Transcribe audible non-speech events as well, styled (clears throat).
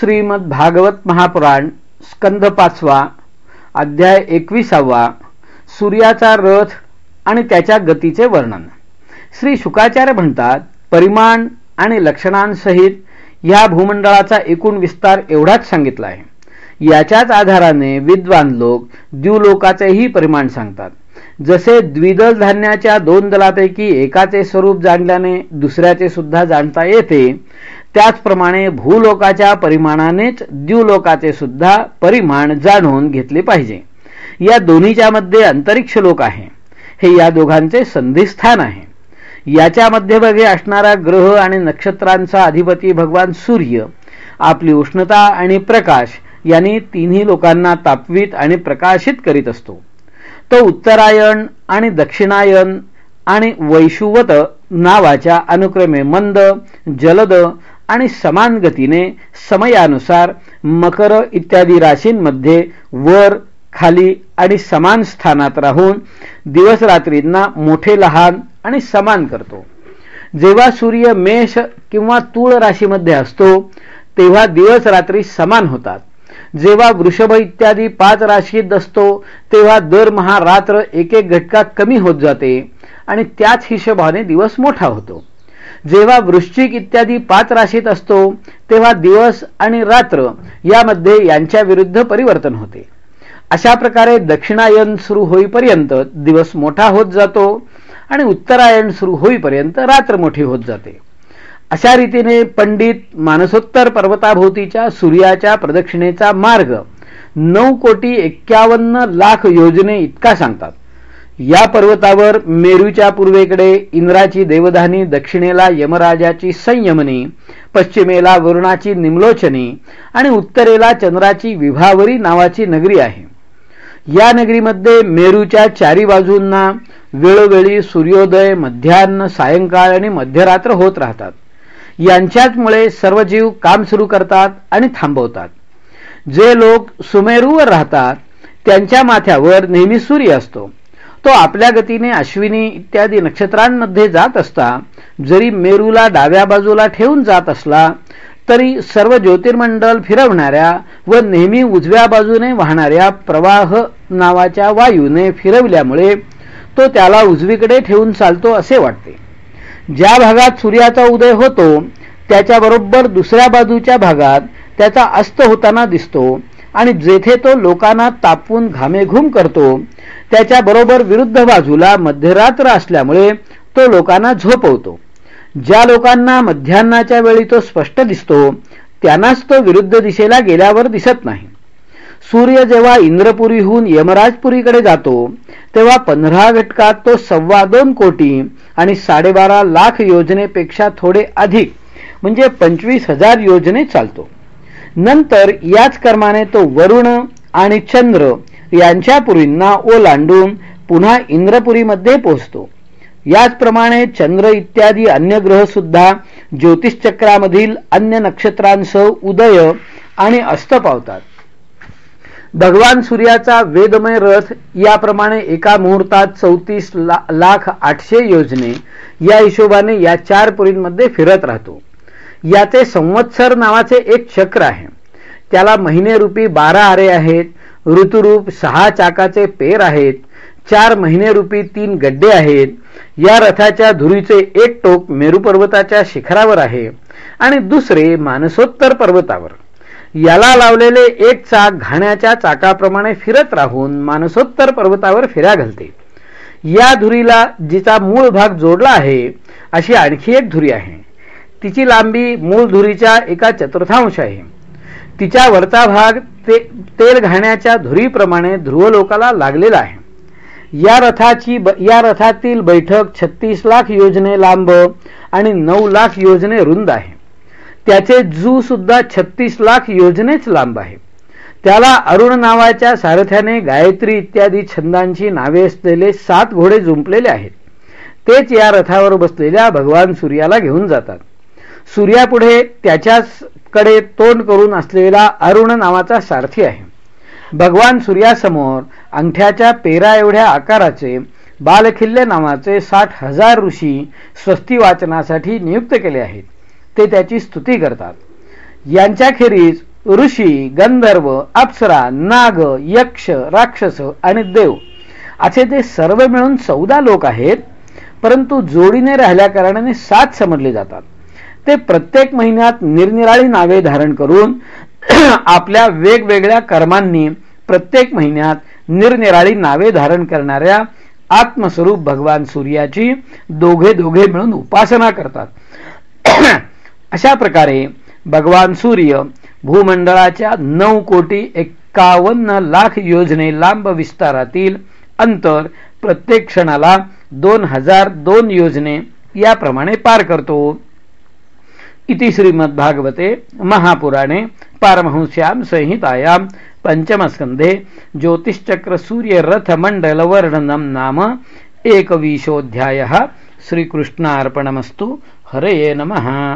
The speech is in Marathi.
श्रीमद भागवत महापुराण स्कंद पाचवा अध्याय एकविसावा सूर्याचा रथ आणि त्याच्या गतीचे वर्णन. श्री शुकाचार्य म्हणतात परिमाण आणि लक्षणांसहित या भूमंडळाचा एकूण विस्तार एवढाच सांगितला आहे. याच्याच आधाराने विद्वान लोक द्युलोकाचेही परिमाण सांगतात. जसे द्विदल धान्याच्या दोन दलापैकी एकाचे स्वरूप जाणल्याने दुसऱ्याचे सुद्धा जाणता येते त्याचप्रमाणे भूलोकाच्या परिमाणानेच द्युलोकाचे सुद्धा परिमाण जाणून घेतले पाहिजे. या दोन्हीच्या मध्ये अंतरिक्ष लोक आहे. हे या दोघांचे संधिस्थान आहे. याच्या मध्यभागी असणारा ग्रह आणि नक्षत्रांचा अधिपती भगवान सूर्य आपली उष्णता आणि प्रकाश यांनी तिन्ही लोकांना तापवीत आणि प्रकाशित करीत असतो. तो उत्तरायण आणि दक्षिणायन आणि वैशुवत नावाच्या अनुक्रमे मंद जलद आणि समान गतीने समयानुसार मकर इत्यादी राशींमध्ये वर खाली आणि समान स्थानात राहून दिवस रात्रींना मोठे लहान आणि समान करतो. जेव्हा सूर्य मेष किंवा तूळ राशीमध्ये असतो तेव्हा दिवस रात्री समान होतात. जेव्हा वृषभ इत्यादी पाच राशीत असतो तेव्हा दरमहा रात्र एक एक घटका कमी होत जाते आणि त्याच हिशोबाने दिवस मोठा होतो. जेव्हा वृश्चिक इत्यादी पाच राशीत असतो तेव्हा दिवस आणि रात्र यामध्ये यांच्या विरुद्ध परिवर्तन होते. अशा प्रकारे दक्षिणायन सुरू होईपर्यंत दिवस मोठा होत जातो आणि उत्तरायण सुरू होईपर्यंत रात्र मोठी होत जाते. अशा रीतीने पंडित मानसोत्तर पर्वताभोवतीच्या सूर्याच्या प्रदक्षिणेचा मार्ग नऊ कोटी एक्क्यावन्न लाख योजने इतका सांगतात. या पर्वतावर मेरूच्या पूर्वेकडे इंद्राची देवधानी दक्षिणेला यमराजाची संयमनी पश्चिमेला वरुणाची निमलोचनी आणि उत्तरेला चंद्राची विभावरी नावाची नगरी आहे. या नगरीमध्ये मेरूच्या चारी बाजूंना वेळोवेळी सूर्योदय मध्यान्ह सायंकाळ आणि मध्यरात्र होत राहतात. यांच्याचमुळे सर्व जीव काम सुरू करतात आणि थांबवतात. जे लोक सुमेरूवर राहतात त्यांच्या माथ्यावर नेहमी सूर्य असतो. तो आपल्या गतीने अश्विनी इत्यादी नक्षत्रांमध्ये जात असता जरी मेरूला डाव्या बाजूला ठेवून जात असला तरी सर्व ज्योतिर्मंडल फिरवणाऱ्या व नेहमी उजव्या बाजूने वाहणाऱ्या प्रवाह नावाच्या वायूने फिरवल्यामुळे तो त्याला उजवीकडे ठेवून चालतो असे वाटते. ज्या भागात सूर्याचा उदय होतो त्याच्याबरोबर दुसऱ्या बाजूच्या भागात त्याचा अस्त होताना दिसतो आणि जेथे तो लोकांना तापवून घामेघूम करतो त्याच्याबरोबर विरुद्ध बाजूला मध्यरात्र असल्यामुळे तो लोकांना झोपवतो. ज्या लोकांना मध्यान्नाच्या वेळी तो स्पष्ट दिसतो त्यांनाच तो विरुद्ध दिशेला गेल्यावर दिसत नाही. सूर्य जेव्हा इंद्रपुरीहून यमराजपुरीकडे जातो तेव्हा पंधरा घटकात तो सव्वा दोन कोटी आणि साडेबारा लाख योजनेपेक्षा थोडे अधिक म्हणजे पंचवीस हजार योजने चालतो. नंतर याच कर्माने तो वरुण आणि चंद्र यांच्या पुरींना ओलांडून पुन्हा इंद्रपुरीमध्ये पोहोचतो. याचप्रमाणे चंद्र इत्यादी अन्य ग्रह सुद्धा ज्योतिषचक्रामधील अन्य नक्षत्रांसह उदय आणि अस्त पावतात. भगवान सूर्याचा वेदमय रथ याप्रमाणे एका मुहूर्तात चौतीस लाख आठशे योजने या हिशोबाने या चार पुरींमध्ये फिरत राहतो. याचे संवत्सर नावाचे एक चक्र आहे. त्याला महिने रूपी बारा आरे आहेत ऋतुरूप सहा चाकाचे पेर आहेत चार महिने रूपी तीन गड्डे आहेत. या रथाच्या धुरीचे एक टोक मेरू पर्वताच्या शिखरावर आहे आणि दुसरे मानसोत्तर पर्वतावर. याला लावलेले एक चाक घाण्याच्या चाकाप्रमाणे फिरत राहून मानसोत्तर पर्वतावर फिरा घालते. या धुरीला जिचा मूळ भाग जोडला आहे अशी आणखी एक धुरी आहे. तिची लांबी मूळ धुरीच्या एका चतुर्थांश आहे. तिच्या वरचा भाग ते तेल घाण्याच्या धुरीप्रमाणे ध्रुवलोकाला लागलेला आहे. या रथाची या रथातील बैठक छत्तीस लाख योजने लांब आणि नऊ लाख योजने रुंद आहे. त्याचे जू सुद्धा छत्तीस लाख योजनेच लांब आहे. त्याला अरुण नावाच्या सारथ्याने गायत्री इत्यादी छंदांची नावे असलेले सात घोडे जुंपलेले आहेत. तेच या रथावर बसलेल्या भगवान सूर्याला घेऊन जातात. सूर्यापुढे त्याच्याकडे तोंड करून असलेला अरुण नावाचा सारथी आहे. भगवान सूर्यासमोर अंगठ्याच्या पेरा एवढ्या आकाराचे बालखिल्ले नावाचे साठ हजार ऋषी स्वस्ती वाचनासाठी नियुक्त केले आहेत. ते त्याची स्तुती करतात. यांच्याखेरीज ऋषी गंधर्व अप्सरा नाग यक्ष राक्षस आणि देव असे ते सर्व मिळून चौदा लोक आहेत परंतु जोडीने राहिल्या कारणाने सात समजले जातात. ते प्रत्येक महिन्यात निरनिराळी नावे धारण करून (clears throat) आपल्या वेगवेगळ्या कर्मांनी प्रत्येक महिन्यात निरनिराळी नावे धारण करणाऱ्या आत्मस्वरूप भगवान सूर्याची दोघे दोघे मिळून उपासना करतात. (clears throat) अशा प्रकारे भगवान सूर्य भूमंडळाच्या नऊ कोटी एक्कावन्न लाख योजने लांब विस्तारातील अंतर प्रत्येक क्षणाला दोन हजार दोन योजने याप्रमाणे पार करतो. इति श्रीमद्भागवते महापुराणे पारमहंस्यां संहितायां पञ्चमस्कन्धे ज्योतिश्चक्रसूर्यरथमण्डलवर्णनं नाम एकविंशोऽध्यायः. श्रीकृष्णार्पणमस्तु. हरये नमः.